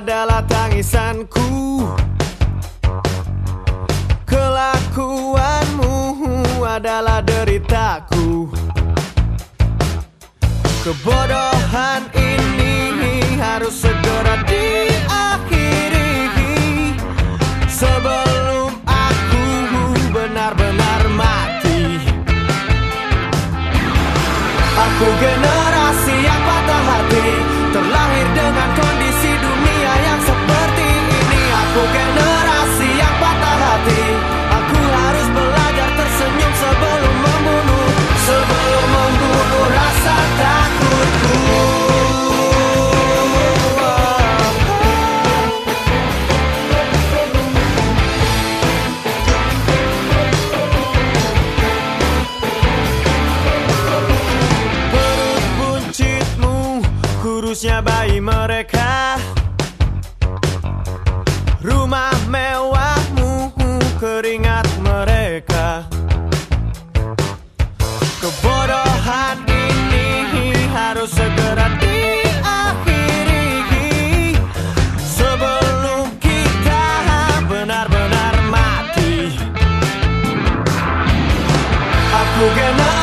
adalah tangisanku. Kelakuanmu adalah deritaku. Kebodohan ini harus segera diakhiri. Sebelum aku benar-benar mati. Aku generasi Bungkusnya bayi mereka. Rumah mewahmu Keringat mereka. Kebodohan ini Harus segera diakhiri. Sebelum kita Benar-benar mati. Aku kenal.